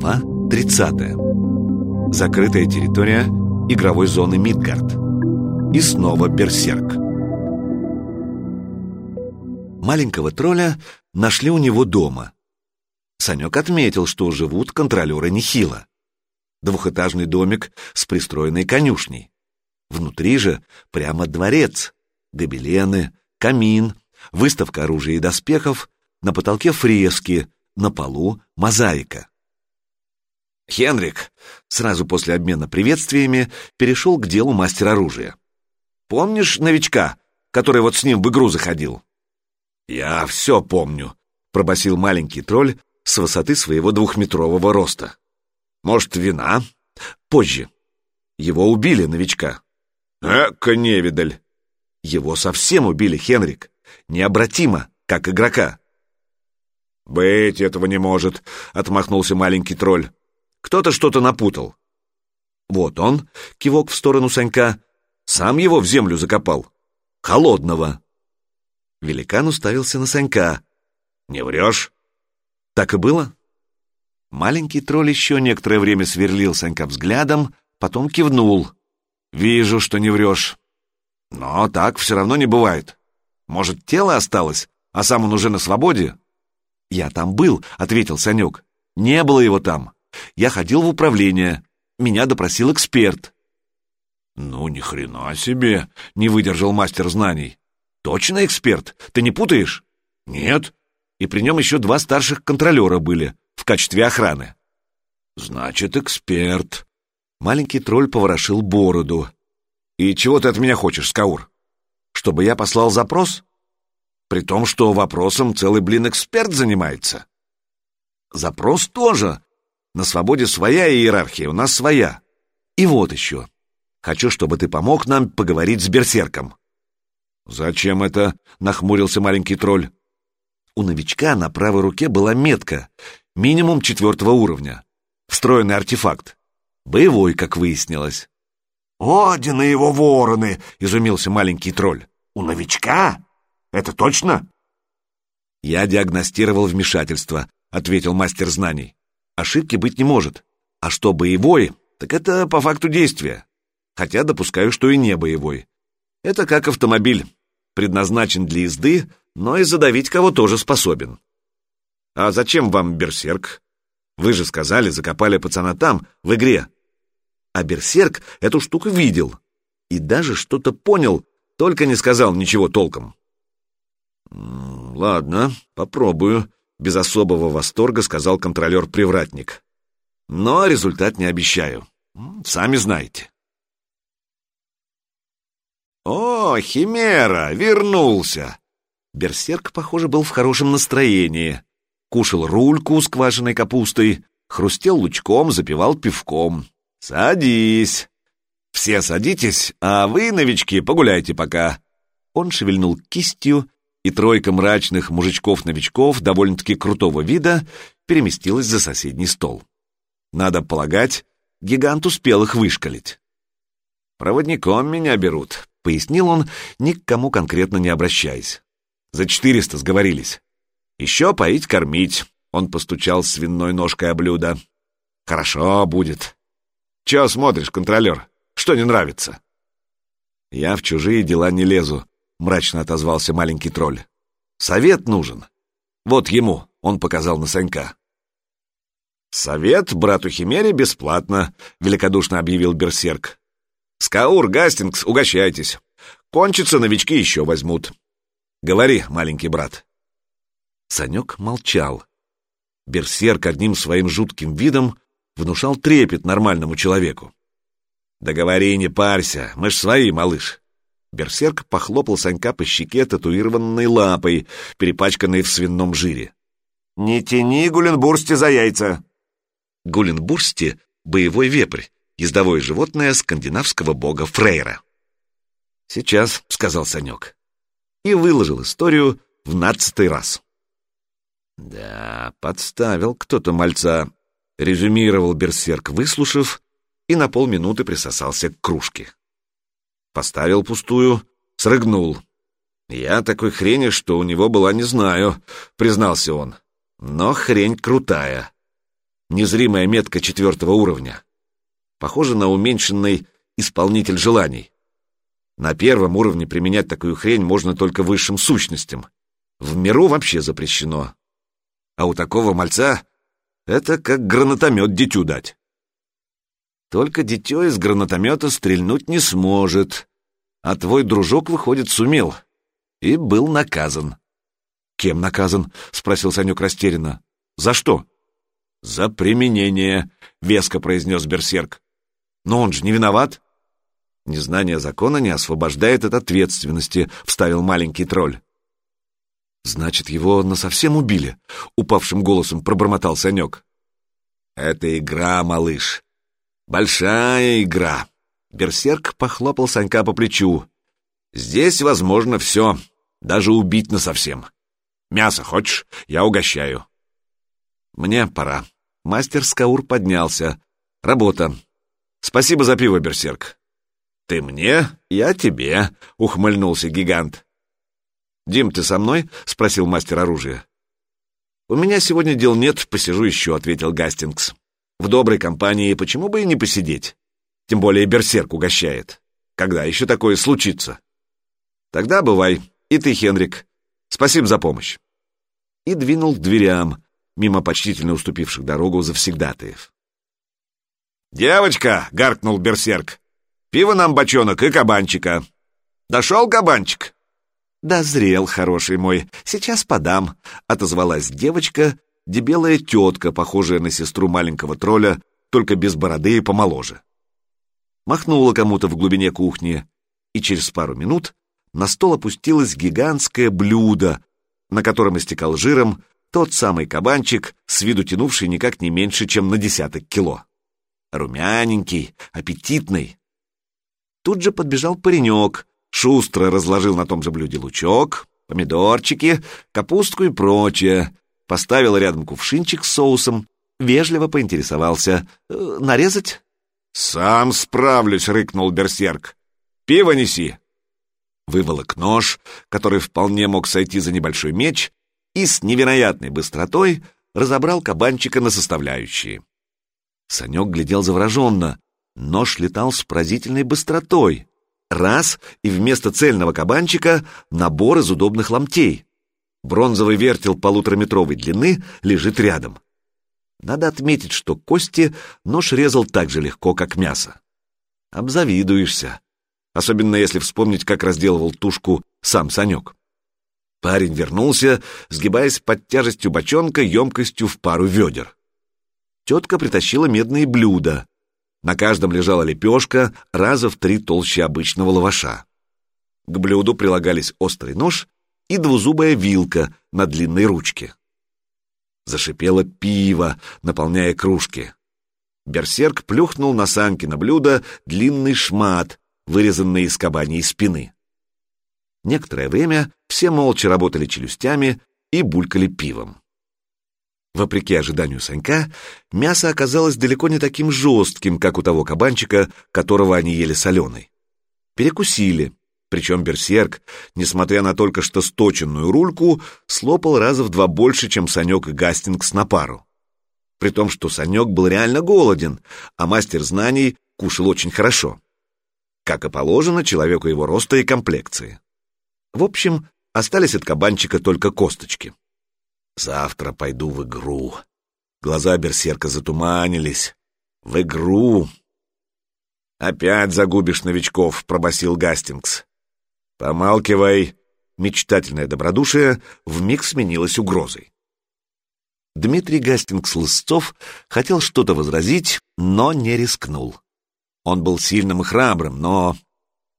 Глава 30. Закрытая территория игровой зоны Мидгард. И снова берсерк. Маленького тролля нашли у него дома. Санек отметил, что живут контролеры нехило. Двухэтажный домик с пристроенной конюшней. Внутри же прямо дворец, гобелены, камин, выставка оружия и доспехов, на потолке фрески, на полу мозаика. Хенрик сразу после обмена приветствиями перешел к делу мастер оружия. «Помнишь новичка, который вот с ним в игру заходил?» «Я все помню», — пробасил маленький тролль с высоты своего двухметрового роста. «Может, вина?» «Позже. Его убили, новичка». «Эка невидаль!» «Его совсем убили, Хенрик. Необратимо, как игрока». «Быть этого не может», — отмахнулся маленький тролль. «Кто-то что-то напутал». «Вот он», — кивок в сторону Санька, — «сам его в землю закопал. Холодного». Великан уставился на Санька. «Не врешь?» «Так и было?» Маленький тролль еще некоторое время сверлил Санька взглядом, потом кивнул. «Вижу, что не врешь. Но так все равно не бывает. Может, тело осталось, а сам он уже на свободе?» «Я там был», — ответил Санек. «Не было его там. Я ходил в управление. Меня допросил эксперт». «Ну, ни хрена себе!» — не выдержал мастер знаний. «Точно эксперт? Ты не путаешь?» «Нет». И при нем еще два старших контролера были в качестве охраны. «Значит, эксперт». Маленький тролль поворошил бороду. «И чего ты от меня хочешь, Скаур? Чтобы я послал запрос?» при том, что вопросом целый, блин, эксперт занимается. Запрос тоже. На свободе своя иерархия, у нас своя. И вот еще. Хочу, чтобы ты помог нам поговорить с берсерком. «Зачем это?» — нахмурился маленький тролль. У новичка на правой руке была метка, минимум четвертого уровня. Встроенный артефакт. Боевой, как выяснилось. «Один и его вороны!» — изумился маленький тролль. «У новичка? Это точно?» «Я диагностировал вмешательство», — ответил мастер знаний. «Ошибки быть не может. А что боевой, так это по факту действия. Хотя допускаю, что и не боевой. Это как автомобиль. Предназначен для езды, но и задавить кого тоже способен». «А зачем вам берсерк? Вы же сказали, закопали пацана там, в игре». А берсерк эту штуку видел и даже что-то понял, только не сказал ничего толком. «Ладно, попробую», — без особого восторга сказал контролер-привратник. «Но результат не обещаю. Сами знаете». «О, Химера, вернулся!» Берсерк, похоже, был в хорошем настроении. Кушал рульку с квашеной капустой, хрустел лучком, запивал пивком. «Садись!» «Все садитесь, а вы, новички, погуляйте пока!» Он шевельнул кистью, и тройка мрачных мужичков-новичков довольно-таки крутого вида переместилась за соседний стол. Надо полагать, гигант успел их вышкалить. «Проводником меня берут», — пояснил он, ни кому конкретно не обращаясь. «За четыреста сговорились. Еще поить-кормить», — он постучал свиной ножкой о блюдо. «Хорошо будет». «Чего смотришь, контролер? Что не нравится?» «Я в чужие дела не лезу», мрачно отозвался маленький тролль. Совет нужен. Вот ему, он показал на Санька. «Совет брату Химере бесплатно», — великодушно объявил Берсерк. «Скаур, Гастингс, угощайтесь. Кончится, новички еще возьмут. Говори, маленький брат». Санек молчал. Берсерк одним своим жутким видом внушал трепет нормальному человеку. «Да говори, не парься, мы ж свои, малыш. Берсерк похлопал Санька по щеке татуированной лапой, перепачканной в свином жире. «Не тяни Гуленбурсти за яйца!» Гуленбурсти — боевой вепрь, ездовое животное скандинавского бога Фрейра. «Сейчас», — сказал Санек. И выложил историю в нацатый раз. «Да, подставил кто-то мальца», — резюмировал Берсерк, выслушав, и на полминуты присосался к кружке. Поставил пустую, срыгнул. Я такой хрени, что у него была, не знаю, признался он. Но хрень крутая. Незримая метка четвертого уровня. Похоже на уменьшенный исполнитель желаний. На первом уровне применять такую хрень можно только высшим сущностям. В миру вообще запрещено. А у такого мальца это как гранатомет дитю дать. Только дитё из гранатомета стрельнуть не сможет. А твой дружок, выходит, сумел. И был наказан. «Кем наказан?» — спросил Санек растерянно. «За что?» «За применение», — веско произнес Берсерк. «Но он же не виноват». «Незнание закона не освобождает от ответственности», — вставил маленький тролль. «Значит, его насовсем убили?» — упавшим голосом пробормотал Санек. «Это игра, малыш. Большая игра». Берсерк похлопал Санька по плечу. «Здесь возможно все, даже убить насовсем. Мясо хочешь? Я угощаю». «Мне пора». Мастер Скаур поднялся. «Работа. Спасибо за пиво, Берсерк». «Ты мне, я тебе», — ухмыльнулся гигант. «Дим, ты со мной?» — спросил мастер оружия. «У меня сегодня дел нет, посижу еще», — ответил Гастингс. «В доброй компании почему бы и не посидеть? Тем более берсерк угощает. Когда еще такое случится?» «Тогда бывай. И ты, Хенрик. Спасибо за помощь». И двинул к дверям, мимо почтительно уступивших дорогу завсегдатаев. «Девочка!» — гаркнул берсерк. «Пиво нам бочонок и кабанчика». «Дошел кабанчик?» «Дозрел, хороший мой, сейчас подам», — отозвалась девочка, дебелая тетка, похожая на сестру маленького тролля, только без бороды и помоложе. Махнула кому-то в глубине кухни, и через пару минут на стол опустилось гигантское блюдо, на котором истекал жиром тот самый кабанчик, с виду тянувший никак не меньше, чем на десяток кило. Румяненький, аппетитный. Тут же подбежал паренек, Шустро разложил на том же блюде лучок, помидорчики, капустку и прочее, поставил рядом кувшинчик с соусом, вежливо поинтересовался. «Э, «Нарезать?» «Сам справлюсь», — рыкнул берсерк. «Пиво неси». Выволок нож, который вполне мог сойти за небольшой меч, и с невероятной быстротой разобрал кабанчика на составляющие. Санек глядел завороженно. Нож летал с поразительной быстротой. Раз, и вместо цельного кабанчика набор из удобных ломтей. Бронзовый вертел полутораметровой длины лежит рядом. Надо отметить, что кости нож резал так же легко, как мясо. Обзавидуешься. Особенно если вспомнить, как разделывал тушку сам Санек. Парень вернулся, сгибаясь под тяжестью бочонка емкостью в пару ведер. Тетка притащила медные блюда. На каждом лежала лепешка, раза в три толще обычного лаваша. К блюду прилагались острый нож и двузубая вилка на длинной ручке. Зашипело пиво, наполняя кружки. Берсерк плюхнул на санки на блюдо длинный шмат, вырезанный из кабаньей спины. Некоторое время все молча работали челюстями и булькали пивом. Вопреки ожиданию Санька, мясо оказалось далеко не таким жестким, как у того кабанчика, которого они ели соленой. Перекусили, причем берсерк, несмотря на только что сточенную рульку, слопал раза в два больше, чем Санек и Гастингс на пару. При том, что Санек был реально голоден, а мастер знаний кушал очень хорошо. Как и положено человеку его роста и комплекции. В общем, остались от кабанчика только косточки. Завтра пойду в игру. Глаза берсерка затуманились. В игру. Опять загубишь новичков, пробасил Гастингс. Помалкивай. Мечтательное добродушие вмиг сменилось угрозой. Дмитрий Гастингс-Лысцов хотел что-то возразить, но не рискнул. Он был сильным и храбрым, но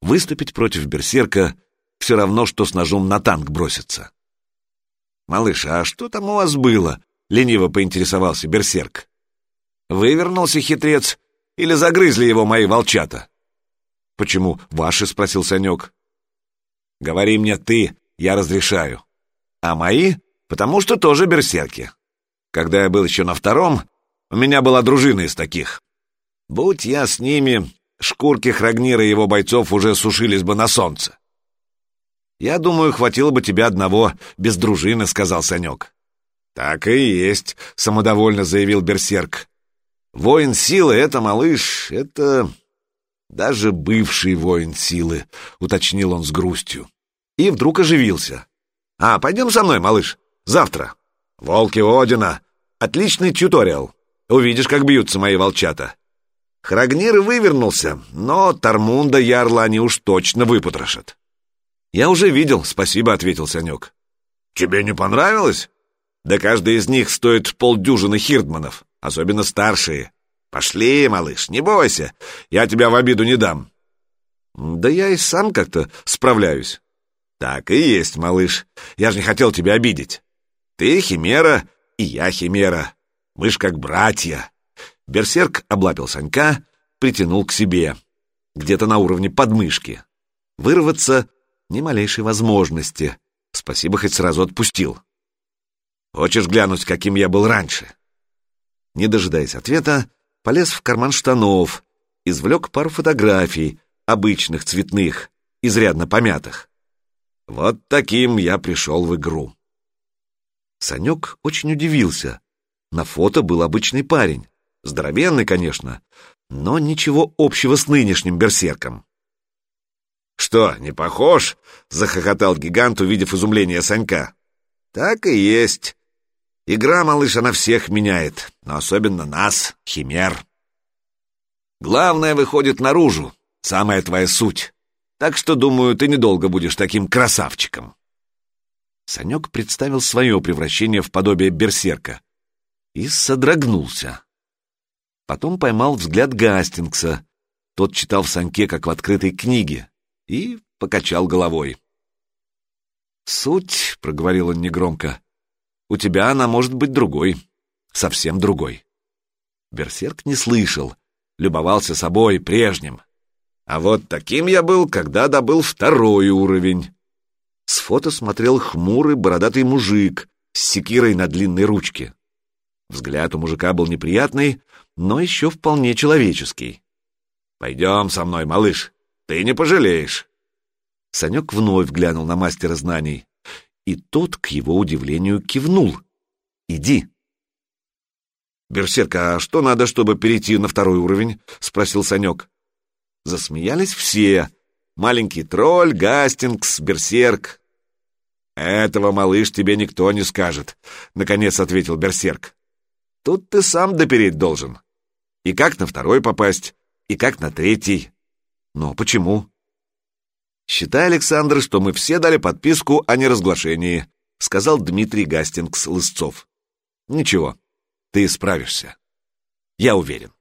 выступить против берсерка все равно, что с ножом на танк броситься. «Малыш, а что там у вас было?» — лениво поинтересовался берсерк. «Вывернулся хитрец или загрызли его мои волчата?» «Почему ваши?» — спросил Санек. «Говори мне ты, я разрешаю. А мои? Потому что тоже берсерки. Когда я был еще на втором, у меня была дружина из таких. Будь я с ними, шкурки Храгнира и его бойцов уже сушились бы на солнце. «Я думаю, хватило бы тебя одного, без дружины», — сказал Санек. Так и есть, самодовольно заявил Берсерк. Воин силы — это, малыш, это... Даже бывший воин силы, уточнил он с грустью. И вдруг оживился. А, пойдем со мной, малыш, завтра. Волки Одина. Отличный тьюториал. Увидишь, как бьются мои волчата. Храгнир вывернулся, но Тормунда Ярла они уж точно выпотрошат. «Я уже видел, спасибо», — ответил Санек. «Тебе не понравилось?» «Да каждый из них стоит полдюжины хирдманов, особенно старшие. Пошли, малыш, не бойся, я тебя в обиду не дам». «Да я и сам как-то справляюсь». «Так и есть, малыш, я же не хотел тебя обидеть. Ты химера, и я химера. Мы ж как братья». Берсерк облапил Санька, притянул к себе, где-то на уровне подмышки. Вырваться ни малейшей возможности. Спасибо, хоть сразу отпустил. Хочешь глянуть, каким я был раньше? Не дожидаясь ответа, полез в карман штанов, извлек пару фотографий, обычных, цветных, изрядно помятых. Вот таким я пришел в игру. Санек очень удивился. На фото был обычный парень. Здоровенный, конечно, но ничего общего с нынешним берсерком. «Что, не похож?» — захохотал гигант, увидев изумление Санька. «Так и есть. Игра, малыш, она всех меняет, но особенно нас, химер. Главное выходит наружу, самая твоя суть. Так что, думаю, ты недолго будешь таким красавчиком». Санек представил свое превращение в подобие берсерка и содрогнулся. Потом поймал взгляд Гастингса. Тот читал в Саньке, как в открытой книге, и покачал головой. «Суть», — проговорил он негромко, — «у тебя она может быть другой, совсем другой». Берсерк не слышал, любовался собой прежним. А вот таким я был, когда добыл второй уровень. С фото смотрел хмурый бородатый мужик с секирой на длинной ручке. Взгляд у мужика был неприятный, но еще вполне человеческий. «Пойдем со мной, малыш, ты не пожалеешь». Санек вновь глянул на мастера знаний, и тот, к его удивлению, кивнул. «Иди». «Берсерк, а что надо, чтобы перейти на второй уровень?» — спросил Санек. Засмеялись все. Маленький тролль, Гастингс, Берсерк. «Этого, малыш, тебе никто не скажет», — наконец ответил Берсерк. «Тут ты сам допереть должен. И как на второй попасть, и как на третий. Но почему? Считай, Александр, что мы все дали подписку о неразглашении, сказал Дмитрий Гастингс-Лысцов. Ничего, ты справишься. Я уверен.